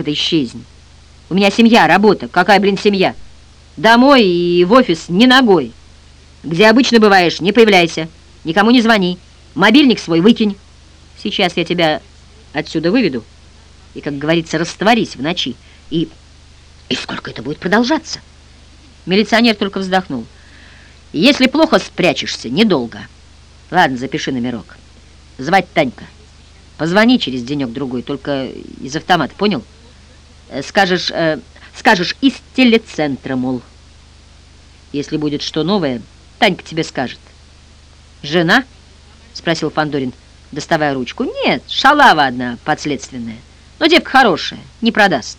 Это исчезнет? У меня семья, работа. Какая, блин, семья? Домой и в офис не ногой. Где обычно бываешь, не появляйся. Никому не звони. Мобильник свой выкинь. Сейчас я тебя отсюда выведу. И, как говорится, растворись в ночи. И... И сколько это будет продолжаться? Милиционер только вздохнул. Если плохо спрячешься, недолго. Ладно, запиши номерок. Звать Танька. Позвони через денек-другой, только из автомата, понял? Э, скажешь, э, скажешь из телецентра, мол. Если будет что новое, Танька тебе скажет. «Жена?» — спросил Фандорин, доставая ручку. «Нет, шалава одна подследственная. Но девка хорошая, не продаст».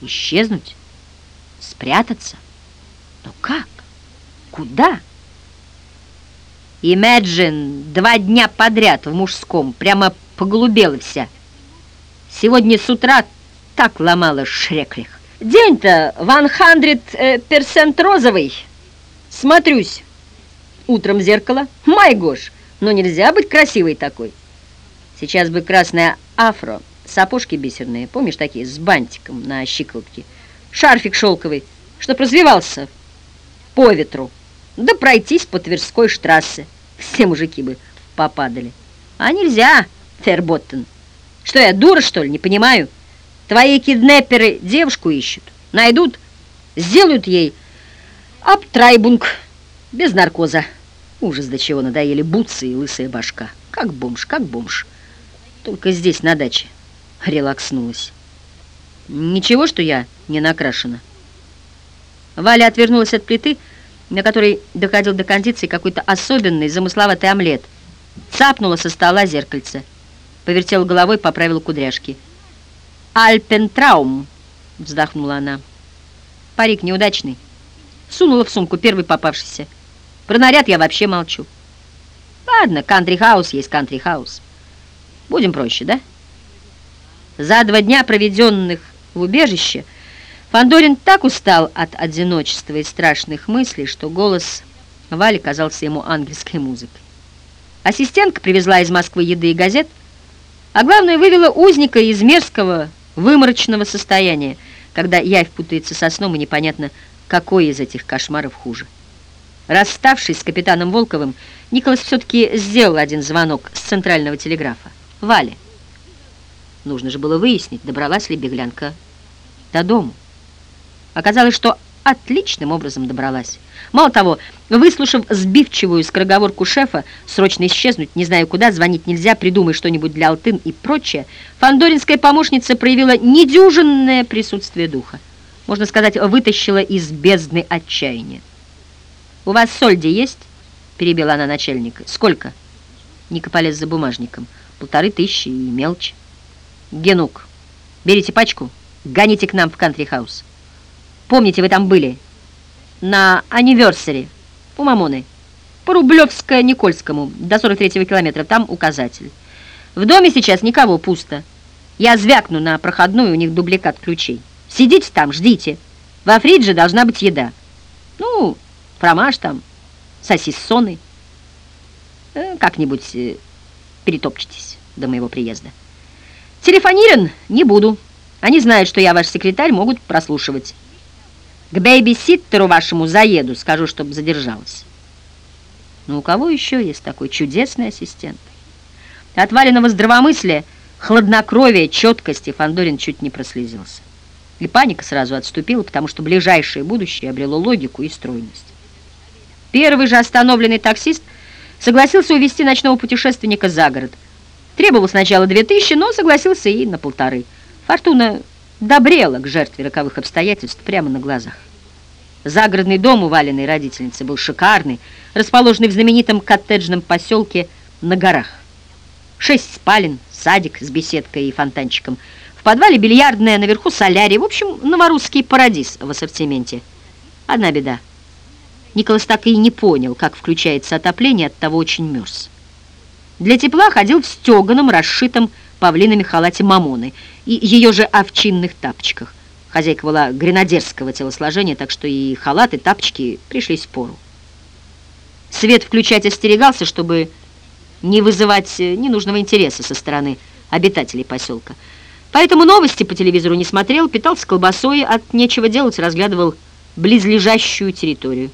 «Исчезнуть? Спрятаться? Но как? Куда?» Imagine, два дня подряд в мужском, прямо поголубела вся. Сегодня с утра так ломала шреклих. День-то 100% розовый. Смотрюсь утром в зеркало. Май гош, но нельзя быть красивой такой. Сейчас бы красная афро, сапожки бисерные, помнишь такие, с бантиком на щиколотке, шарфик шелковый, чтоб развивался по ветру, да пройтись по Тверской штрассе. Все мужики бы попадали. А нельзя, Ферботтен. Что я, дура, что ли, не понимаю? Твои киднеперы девушку ищут, найдут, сделают ей обтрайбунг без наркоза. Ужас, до чего надоели бутсы и лысая башка. Как бомж, как бомж. Только здесь, на даче, релакснулась. Ничего, что я не накрашена. Валя отвернулась от плиты, на которой доходил до кондиции какой-то особенный замысловатый омлет. Цапнула со стола зеркальце. Повертела головой, поправила кудряшки. «Альпентраум!» — вздохнула она. «Парик неудачный». Сунула в сумку первый попавшийся. Про наряд я вообще молчу. Ладно, кантри-хаус есть кантри-хаус. Будем проще, да? За два дня, проведенных в убежище, Фандорин так устал от одиночества и страшных мыслей, что голос Вали казался ему ангельской музыкой. Ассистентка привезла из Москвы еды и газет, а главное, вывела узника из мерзкого, выморочного состояния, когда явь путается со сном, и непонятно, какой из этих кошмаров хуже. Расставшись с капитаном Волковым, Николас все-таки сделал один звонок с центрального телеграфа. Вале. Нужно же было выяснить, добралась ли беглянка до дому. Оказалось, что отличным образом добралась. Мало того, выслушав сбивчивую скороговорку шефа, срочно исчезнуть, не знаю куда, звонить нельзя, придумай что-нибудь для Алтын и прочее, фандоринская помощница проявила недюжинное присутствие духа. Можно сказать, вытащила из бездны отчаяния. «У вас сольди есть?» — перебила она начальника. «Сколько?» Ника полез за бумажником. «Полторы тысячи и мелочь». «Генук, берите пачку, гоните к нам в кантри-хаус. Помните, вы там были? На анниверсаре у Мамоны. По Рублевско-Никольскому, до 43-го километра, там указатель. В доме сейчас никого, пусто. Я звякну на проходную, у них дубликат ключей. Сидите там, ждите. Во fridge е должна быть еда. Ну, fromage там, saucisson ы. Э, как-нибудь э, перетопчетесь до моего приезда. Telefonieren не буду. Они знают, что я ваш секретарь, могут прослушивать. К babysitter у вашему заеду, скажу, чтобы задержалась. Ну, у кого еще есть такой чудесный ассистент? От вареного здравомыслия, хладнокровия, четкости Фандорин чуть не прослезился. И паника сразу отступила, потому что ближайшее будущее обрело логику и стройность. Первый же остановленный таксист согласился увезти ночного путешественника за город. Требовал сначала две тысячи, но согласился и на полторы. Фортуна добрела к жертве роковых обстоятельств прямо на глазах. Загородный дом у родительницы был шикарный, расположенный в знаменитом коттеджном поселке на горах. Шесть спален, садик с беседкой и фонтанчиком. В подвале бильярдная, наверху солярий. В общем, новорусский парадиз в ассортименте. Одна беда. Николас так и не понял, как включается отопление, от того очень мерз. Для тепла ходил в стеганом, расшитом павлинами халате мамоны и ее же овчинных тапочках. Хозяйка была гренадерского телосложения, так что и халат, и тапочки пришлись в пору. Свет включать остерегался, чтобы не вызывать ненужного интереса со стороны обитателей поселка. Поэтому новости по телевизору не смотрел, питался колбасой, от нечего делать разглядывал близлежащую территорию.